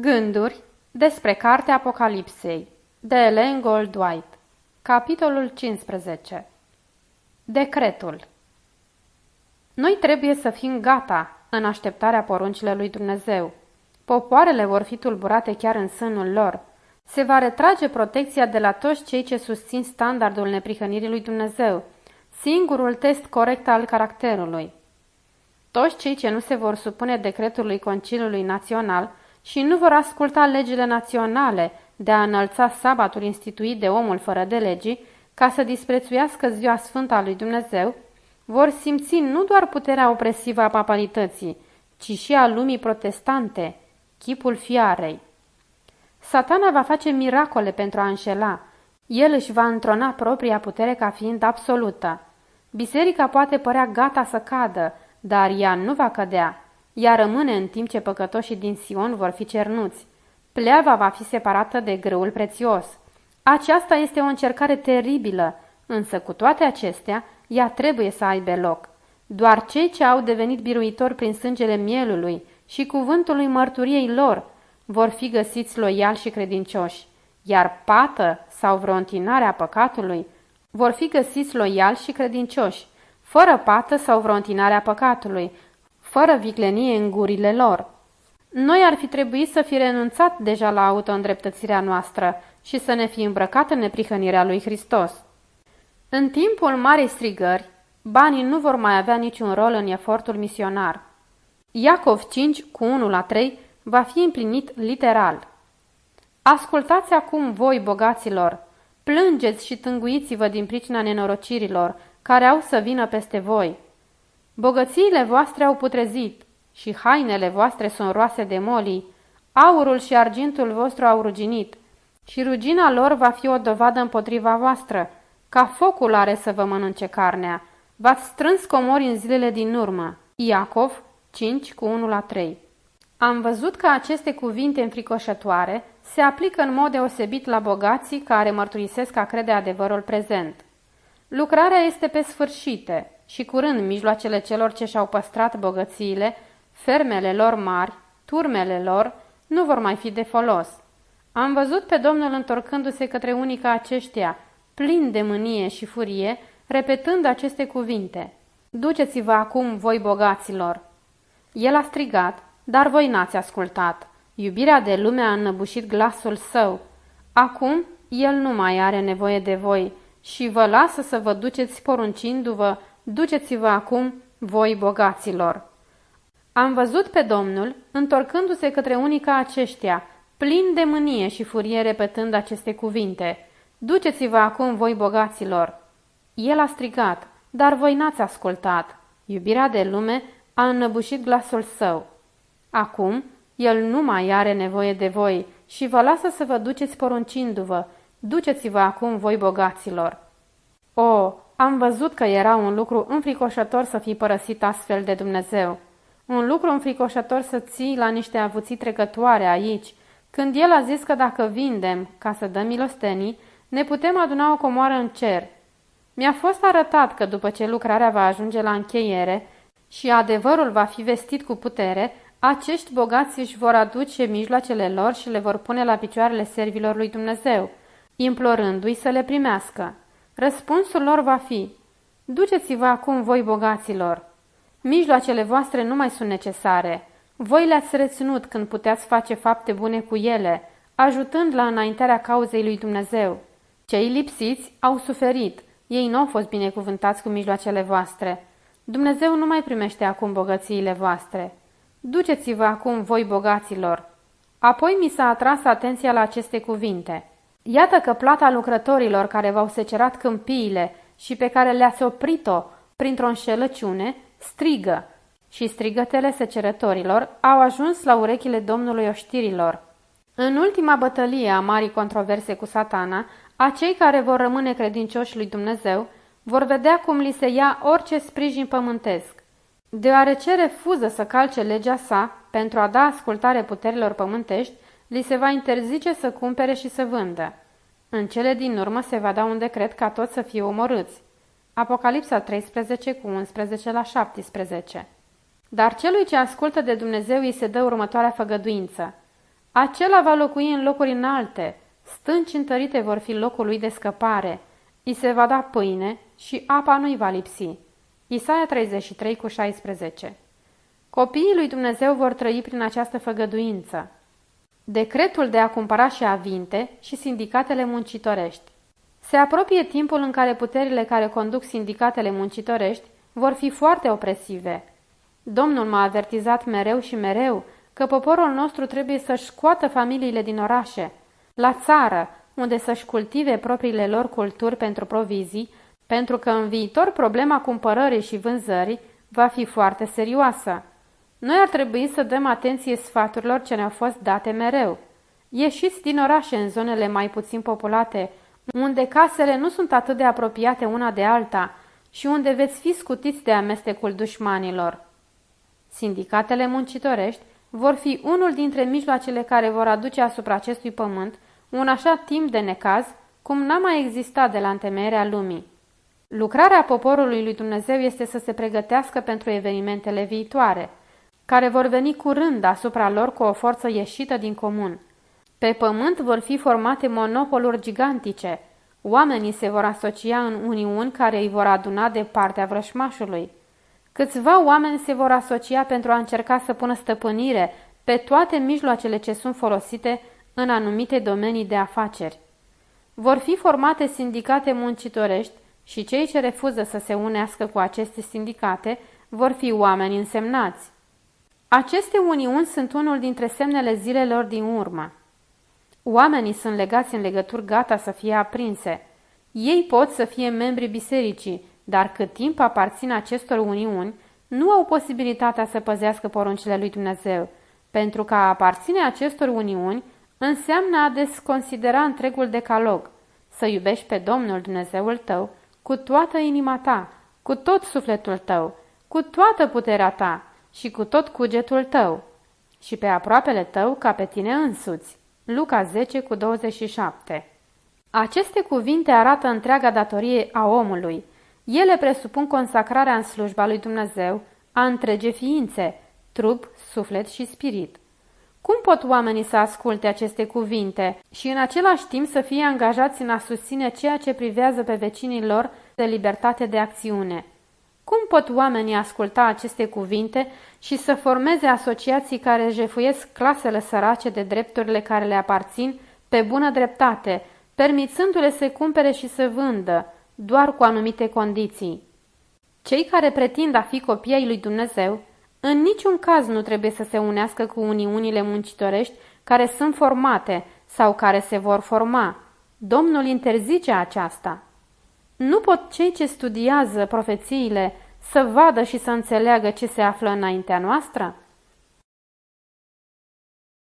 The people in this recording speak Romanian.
Gânduri despre Cartea Apocalipsei de Ellen Goldwhite Capitolul 15 Decretul Noi trebuie să fim gata în așteptarea poruncilor lui Dumnezeu. Popoarele vor fi tulburate chiar în sânul lor. Se va retrage protecția de la toți cei ce susțin standardul neprihănirii lui Dumnezeu, singurul test corect al caracterului. Toți cei ce nu se vor supune decretului Conciliului Național și nu vor asculta legile naționale de a înălța sabatul instituit de omul fără de legii ca să disprețuiască ziua sfântă a lui Dumnezeu, vor simți nu doar puterea opresivă a papalității, ci și a lumii protestante, chipul fiarei. Satana va face miracole pentru a înșela. El își va întrona propria putere ca fiind absolută. Biserica poate părea gata să cadă, dar ea nu va cădea. Ea rămâne în timp ce păcătoșii din Sion vor fi cernuți. Pleava va fi separată de grâul prețios. Aceasta este o încercare teribilă, însă cu toate acestea, ea trebuie să aibă loc. Doar cei ce au devenit biruitori prin sângele mielului și cuvântului mărturiei lor vor fi găsiți loiali și credincioși, iar pată sau vreo întinare a păcatului vor fi găsiți loiali și credincioși, fără pată sau vreo întinare a păcatului, fără viclenie în gurile lor. Noi ar fi trebuit să fi renunțat deja la auto-îndreptățirea noastră și să ne fi îmbrăcat în neprihănirea lui Hristos. În timpul marei strigări, banii nu vor mai avea niciun rol în efortul misionar. Iacov 5 cu 1 la 3 va fi împlinit literal. Ascultați acum voi, bogaților, plângeți și tânguiți-vă din pricina nenorocirilor care au să vină peste voi. Bogățiile voastre au putrezit și hainele voastre sunt roase de molii, aurul și argintul vostru au ruginit și rugina lor va fi o dovadă împotriva voastră, ca focul are să vă mănânce carnea. V-ați strâns comori în zilele din urmă. Iacov 5 cu 1 la 3 Am văzut că aceste cuvinte înfricoșătoare se aplică în mod deosebit la bogații care mărturisesc a crede adevărul prezent. Lucrarea este pe sfârșite și curând mijloacele celor ce și-au păstrat bogățiile, fermele lor mari, turmele lor, nu vor mai fi de folos. Am văzut pe Domnul întorcându-se către unii ca aceștia, plin de mânie și furie, repetând aceste cuvinte. Duceți-vă acum, voi bogaților! El a strigat, dar voi n-ați ascultat. Iubirea de lume a înnăbușit glasul său. Acum el nu mai are nevoie de voi și vă lasă să vă duceți poruncindu-vă, duceți-vă acum, voi bogaților. Am văzut pe Domnul întorcându-se către unii ca aceștia, plin de mânie și furie repetând aceste cuvinte. Duceți-vă acum, voi bogaților! El a strigat, dar voi n-ați ascultat. Iubirea de lume a înnăbușit glasul său. Acum, el nu mai are nevoie de voi și vă lasă să vă duceți poruncindu-vă. Duceți-vă acum, voi bogaților! O, am văzut că era un lucru înfricoșător să fi părăsit astfel de Dumnezeu. Un lucru înfricoșător să ții la niște avuții trecătoare aici, când el a zis că dacă vindem ca să dăm milostenii, ne putem aduna o comoară în cer. Mi-a fost arătat că după ce lucrarea va ajunge la încheiere și adevărul va fi vestit cu putere, acești bogați își vor aduce mijloacele lor și le vor pune la picioarele servilor lui Dumnezeu, implorându-i să le primească. Răspunsul lor va fi, duceți-vă acum voi bogaților. Mijloacele voastre nu mai sunt necesare. Voi le-ați reținut când puteați face fapte bune cu ele, ajutând la înaintarea cauzei lui Dumnezeu. Cei lipsiți au suferit, ei nu au fost binecuvântați cu mijloacele voastre. Dumnezeu nu mai primește acum bogățiile voastre. Duceți-vă acum voi bogaților. Apoi mi s-a atras atenția la aceste cuvinte. Iată că plata lucrătorilor care v-au secerat câmpiile și pe care le-ați oprit-o printr-o înșelăciune, strigă și strigătele secerătorilor au ajuns la urechile Domnului oștirilor. În ultima bătălie a marii controverse cu satana, acei care vor rămâne credincioși lui Dumnezeu vor vedea cum li se ia orice sprijin pământesc. Deoarece refuză să calce legea sa pentru a da ascultare puterilor pământești, li se va interzice să cumpere și să vândă. În cele din urmă se va da un decret ca toți să fie omorâți. Apocalipsa 13 cu 11 la 17 Dar celui ce ascultă de Dumnezeu îi se dă următoarea făgăduință. Acela va locui în locuri înalte, stânci întărite vor fi locul lui de scăpare, îi se va da pâine și apa nu-i va lipsi. Isaia 33 cu 16 Copiii lui Dumnezeu vor trăi prin această făgăduință. Decretul de a cumpăra și a vinte și sindicatele muncitorești. Se apropie timpul în care puterile care conduc sindicatele muncitorești vor fi foarte opresive. Domnul m-a avertizat mereu și mereu că poporul nostru trebuie să-și scoată familiile din orașe, la țară, unde să-și cultive propriile lor culturi pentru provizii, pentru că în viitor problema cumpărării și vânzării va fi foarte serioasă. Noi ar trebui să dăm atenție sfaturilor ce ne-au fost date mereu. Ieșiți din orașe în zonele mai puțin populate, unde casele nu sunt atât de apropiate una de alta și unde veți fi scutiți de amestecul dușmanilor. Sindicatele muncitorești vor fi unul dintre mijloacele care vor aduce asupra acestui pământ un așa timp de necaz cum n-a mai existat de la întemeierea lumii. Lucrarea poporului lui Dumnezeu este să se pregătească pentru evenimentele viitoare, care vor veni curând asupra lor cu o forță ieșită din comun. Pe pământ vor fi formate monopoluri gigantice. Oamenii se vor asocia în uniuni care îi vor aduna de partea vrășmașului. Câțiva oameni se vor asocia pentru a încerca să pună stăpânire pe toate mijloacele ce sunt folosite în anumite domenii de afaceri. Vor fi formate sindicate muncitorești și cei ce refuză să se unească cu aceste sindicate vor fi oameni însemnați. Aceste uniuni sunt unul dintre semnele zilelor din urmă. Oamenii sunt legați în legături gata să fie aprinse. Ei pot să fie membri bisericii, dar cât timp aparțin acestor uniuni, nu au posibilitatea să păzească poruncile lui Dumnezeu, pentru că a aparține acestor uniuni înseamnă a desconsidera întregul decalog, să iubești pe Domnul Dumnezeul tău cu toată inima ta, cu tot sufletul tău, cu toată puterea ta și cu tot cugetul tău și pe aproapele tău ca pe tine însuți. Luca 10 cu 27 Aceste cuvinte arată întreaga datorie a omului. Ele presupun consacrarea în slujba lui Dumnezeu a întrege ființe, trup, suflet și spirit. Cum pot oamenii să asculte aceste cuvinte și în același timp să fie angajați în a susține ceea ce privează pe vecinii lor de libertate de acțiune? Cum pot oamenii asculta aceste cuvinte și să formeze asociații care jefuiesc clasele sărace de drepturile care le aparțin pe bună dreptate, permițându-le să cumpere și să vândă, doar cu anumite condiții? Cei care pretind a fi copii ai lui Dumnezeu, în niciun caz nu trebuie să se unească cu uniunile muncitorești care sunt formate sau care se vor forma. Domnul interzice aceasta. Nu pot cei ce studiază profețiile să vadă și să înțeleagă ce se află înaintea noastră?